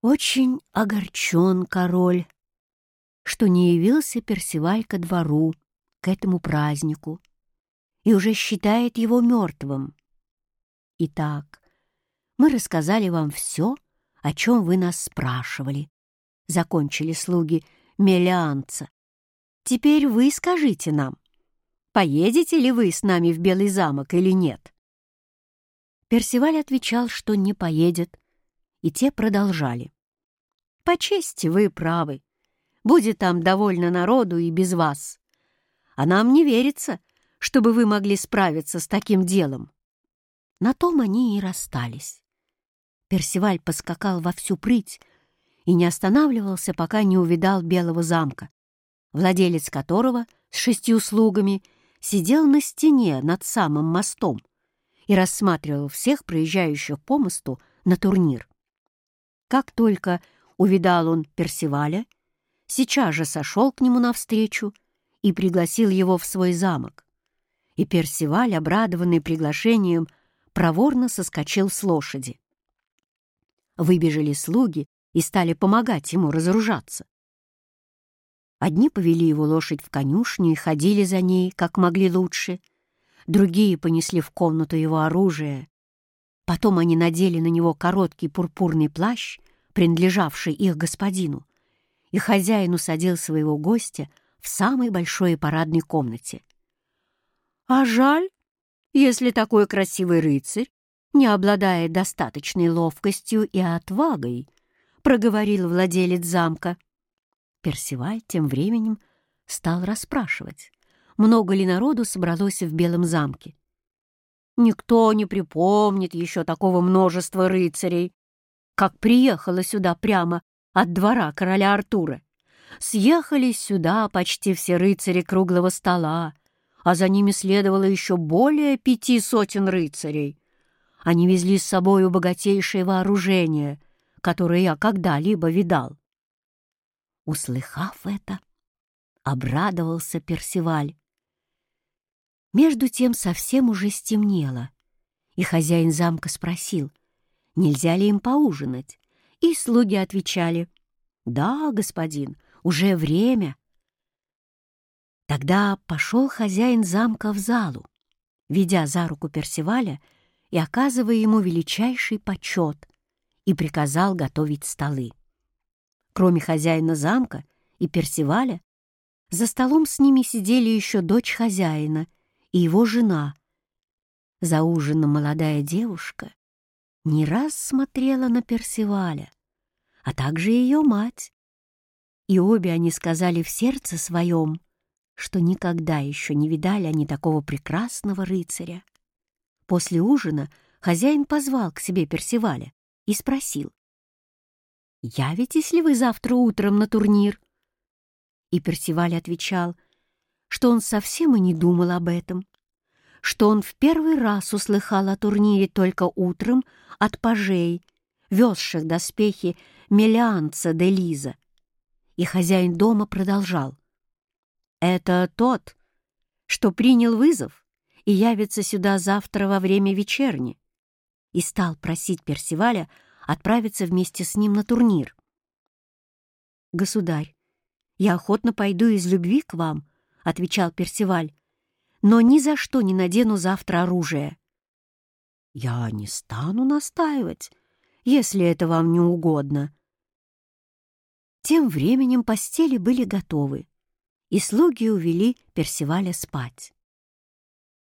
Очень огорчен король, что не явился Персиваль ко двору, к этому празднику, и уже считает его мертвым. Итак, мы рассказали вам все, о чем вы нас спрашивали, — закончили слуги Мелианца. Теперь вы скажите нам, поедете ли вы с нами в Белый замок или нет? Персиваль отвечал, что не поедет, и те продолжали. «По чести вы правы. Будет там довольно народу и без вас. А нам не верится, чтобы вы могли справиться с таким делом». На том они и расстались. Персиваль поскакал во всю прыть и не останавливался, пока не увидал Белого замка, владелец которого с шестью слугами сидел на стене над самым мостом и рассматривал всех проезжающих по мосту на турнир. Как только увидал он Персиваля, сейчас же сошел к нему навстречу и пригласил его в свой замок. И Персиваль, обрадованный приглашением, проворно соскочил с лошади. Выбежали слуги и стали помогать ему разоружаться. Одни повели его лошадь в конюшню и ходили за ней, как могли лучше, другие понесли в комнату его оружие, Потом они надели на него короткий пурпурный плащ, принадлежавший их господину, и хозяин усадил своего гостя в самой большой парадной комнате. «А жаль, если такой красивый рыцарь не обладает достаточной ловкостью и отвагой», — проговорил владелец замка. Персиваль тем временем стал расспрашивать, много ли народу собралось в Белом замке. Никто не припомнит еще такого множества рыцарей, как приехала сюда прямо от двора короля Артура. Съехались сюда почти все рыцари круглого стола, а за ними следовало еще более пяти сотен рыцарей. Они везли с собой богатейшее вооружение, которое я когда-либо видал. Услыхав это, обрадовался Персиваль. Между тем совсем уже стемнело, и хозяин замка спросил, нельзя ли им поужинать, и слуги отвечали, «Да, господин, уже время». Тогда пошел хозяин замка в залу, ведя за руку Персиваля и оказывая ему величайший почет, и приказал готовить столы. Кроме хозяина замка и Персиваля, за столом с ними сидели еще дочь хозяина — и его жена. За ужином молодая девушка не раз смотрела на Персиваля, а также ее мать. И обе они сказали в сердце своем, что никогда еще не видали они такого прекрасного рыцаря. После ужина хозяин позвал к себе Персиваля и спросил, «Явитесь ли вы завтра утром на турнир?» И Персиваль отвечал — что он совсем и не думал об этом, что он в первый раз услыхал о турнире только утром от пажей, везших доспехи Мелианца де Лиза. И хозяин дома продолжал. «Это тот, что принял вызов и явится сюда завтра во время вечерни» и стал просить Персиваля отправиться вместе с ним на турнир. «Государь, я охотно пойду из любви к вам», — отвечал Персиваль, «но ни за что не надену завтра оружие». «Я не стану настаивать, если это вам не угодно». Тем временем постели были готовы, и слуги увели Персиваля спать.